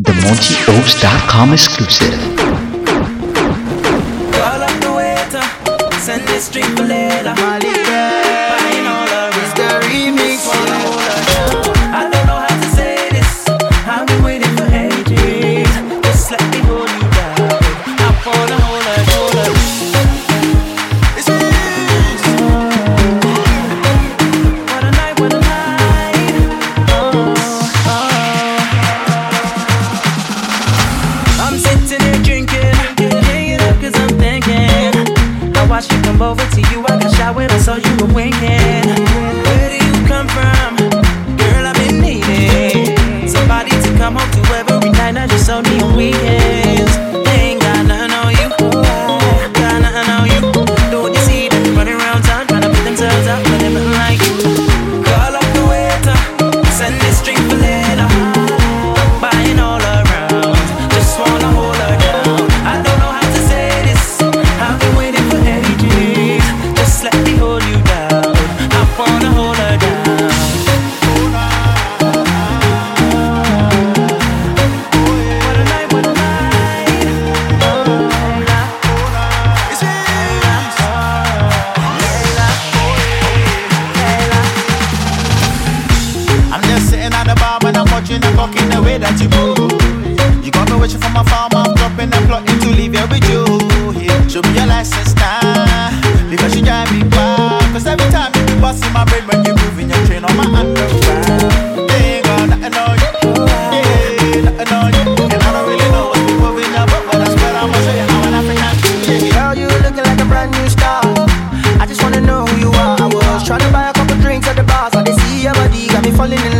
The MontyOaks.com exclusive. Call up the waiter, send this drink for later. the bar, man, I'm watching the way that you move. You got me wishing for my farm, I'm dropping and plotting to leave here with you. Yeah. Show me your license now, because you drive me wild. Cause every time you be busting my brain when you're moving your train on my underground. Ain't got nothing on you, yeah, nothing on you. And I don't really know what's moving but I swear I'ma show you how. Girl, you looking like a brand new star. I just wanna know who you are. I was trying to buy a couple drinks at the bars, see your body, got me falling in love.